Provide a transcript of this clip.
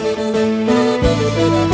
you.